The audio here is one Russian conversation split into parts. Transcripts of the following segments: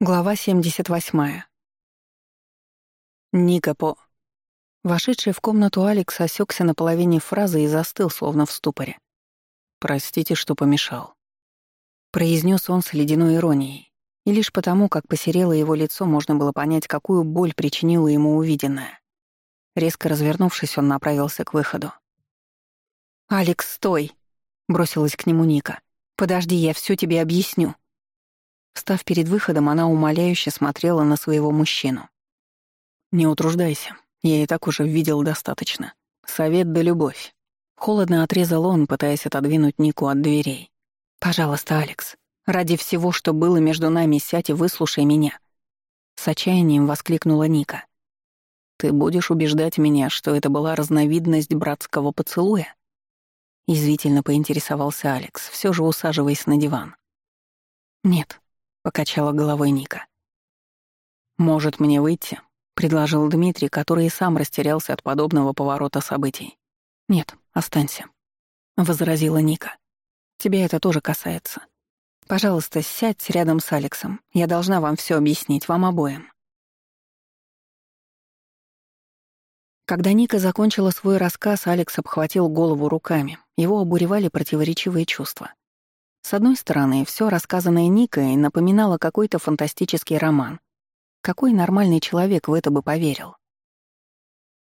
Глава 78. Никапо. Вошедший в комнату Алекс осекся на половине фразы и застыл, словно в ступоре. «Простите, что помешал», — произнес он с ледяной иронией. И лишь потому, как посерело его лицо, можно было понять, какую боль причинило ему увиденное. Резко развернувшись, он направился к выходу. «Алекс, стой!» — бросилась к нему Ника. «Подожди, я все тебе объясню». Став перед выходом, она умоляюще смотрела на своего мужчину. «Не утруждайся. Я и так уже видел достаточно. Совет да любовь». Холодно отрезал он, пытаясь отодвинуть Нику от дверей. «Пожалуйста, Алекс, ради всего, что было между нами, сядь и выслушай меня». С отчаянием воскликнула Ника. «Ты будешь убеждать меня, что это была разновидность братского поцелуя?» Извительно поинтересовался Алекс, все же усаживаясь на диван. «Нет», покачала головой Ника. «Может, мне выйти?» — предложил Дмитрий, который и сам растерялся от подобного поворота событий. «Нет, останься», — возразила Ника. Тебе это тоже касается. Пожалуйста, сядь рядом с Алексом. Я должна вам все объяснить, вам обоим». Когда Ника закончила свой рассказ, Алекс обхватил голову руками. Его обуревали противоречивые чувства. С одной стороны, все рассказанное Никой напоминало какой-то фантастический роман. Какой нормальный человек в это бы поверил?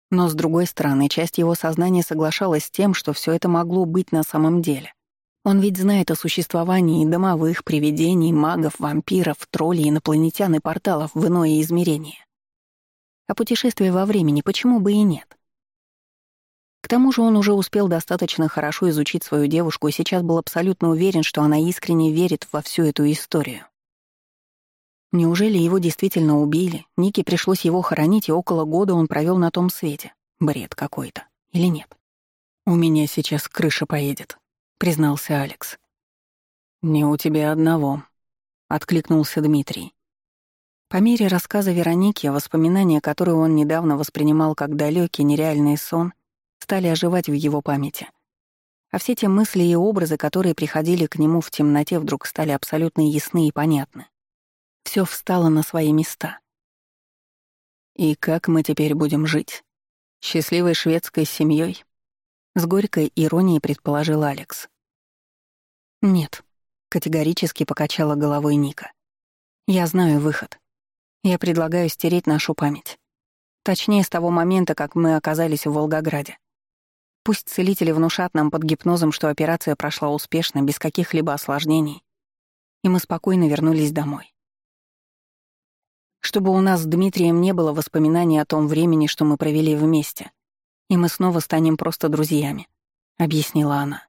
Но, с другой стороны, часть его сознания соглашалась с тем, что все это могло быть на самом деле. Он ведь знает о существовании домовых, привидений, магов, вампиров, троллей, инопланетян и порталов в иное измерение. А путешествии во времени почему бы и нет? К тому же он уже успел достаточно хорошо изучить свою девушку и сейчас был абсолютно уверен, что она искренне верит во всю эту историю. Неужели его действительно убили? Нике пришлось его хоронить, и около года он провел на том свете. Бред какой-то. Или нет? «У меня сейчас крыша поедет», — признался Алекс. «Не у тебя одного», — откликнулся Дмитрий. По мере рассказа Вероники, воспоминания, которые он недавно воспринимал как далекий нереальный сон, стали оживать в его памяти. А все те мысли и образы, которые приходили к нему в темноте, вдруг стали абсолютно ясны и понятны. Все встало на свои места. «И как мы теперь будем жить? Счастливой шведской семьей? С горькой иронией предположил Алекс. «Нет», — категорически покачала головой Ника. «Я знаю выход. Я предлагаю стереть нашу память. Точнее, с того момента, как мы оказались в Волгограде. Пусть целители внушат нам под гипнозом, что операция прошла успешно, без каких-либо осложнений, и мы спокойно вернулись домой. Чтобы у нас с Дмитрием не было воспоминаний о том времени, что мы провели вместе, и мы снова станем просто друзьями, — объяснила она.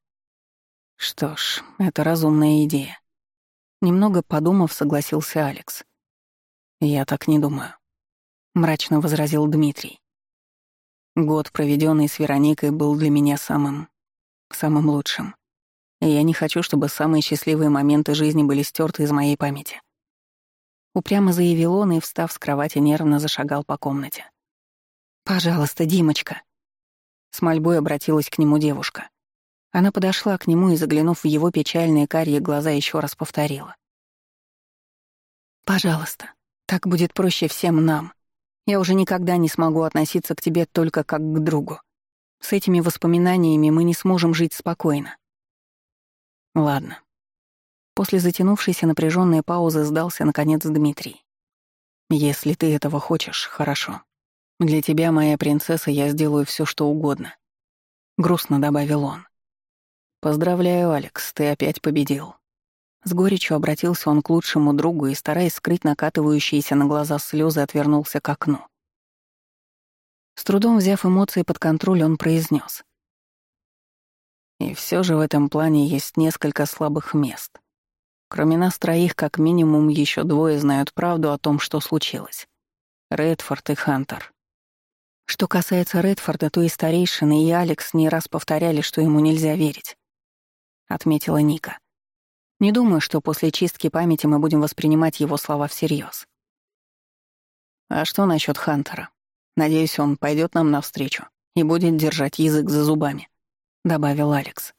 Что ж, это разумная идея. Немного подумав, согласился Алекс. «Я так не думаю», — мрачно возразил Дмитрий. Год, проведенный с Вероникой, был для меня самым... самым лучшим. И я не хочу, чтобы самые счастливые моменты жизни были стерты из моей памяти. Упрямо заявил он и, встав с кровати, нервно зашагал по комнате. «Пожалуйста, Димочка!» С мольбой обратилась к нему девушка. Она подошла к нему и, заглянув в его печальные карие глаза, еще раз повторила. «Пожалуйста, так будет проще всем нам. Я уже никогда не смогу относиться к тебе только как к другу. С этими воспоминаниями мы не сможем жить спокойно. Ладно. После затянувшейся напряженной паузы сдался, наконец, Дмитрий. Если ты этого хочешь, хорошо. Для тебя, моя принцесса, я сделаю все, что угодно. Грустно добавил он. Поздравляю, Алекс, ты опять победил. С горечью обратился он к лучшему другу и, стараясь скрыть накатывающиеся на глаза слезы, отвернулся к окну. С трудом взяв эмоции под контроль, он произнес. «И все же в этом плане есть несколько слабых мест. Кроме нас троих, как минимум, еще двое знают правду о том, что случилось. Редфорд и Хантер». Что касается Редфорда, то и старейшины, и Алекс не раз повторяли, что ему нельзя верить. Отметила Ника. — не думаю, что после чистки памяти мы будем воспринимать его слова всерьез. А что насчет Хантера? Надеюсь, он пойдет нам навстречу и будет держать язык за зубами, добавил Алекс.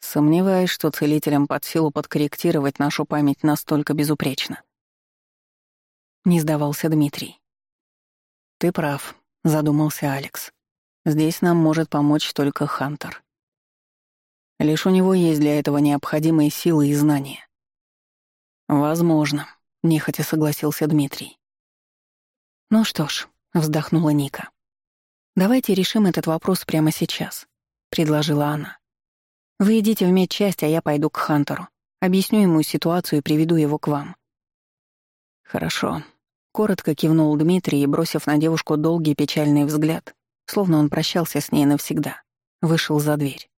Сомневаюсь, что целителям под силу подкорректировать нашу память настолько безупречно. Не сдавался Дмитрий. Ты прав, задумался Алекс. Здесь нам может помочь только Хантер. Лишь у него есть для этого необходимые силы и знания. «Возможно», — нехотя согласился Дмитрий. «Ну что ж», — вздохнула Ника. «Давайте решим этот вопрос прямо сейчас», — предложила она. «Вы идите в медчасть, а я пойду к Хантеру. Объясню ему ситуацию и приведу его к вам». «Хорошо», — коротко кивнул Дмитрий и, бросив на девушку долгий печальный взгляд, словно он прощался с ней навсегда, вышел за дверь.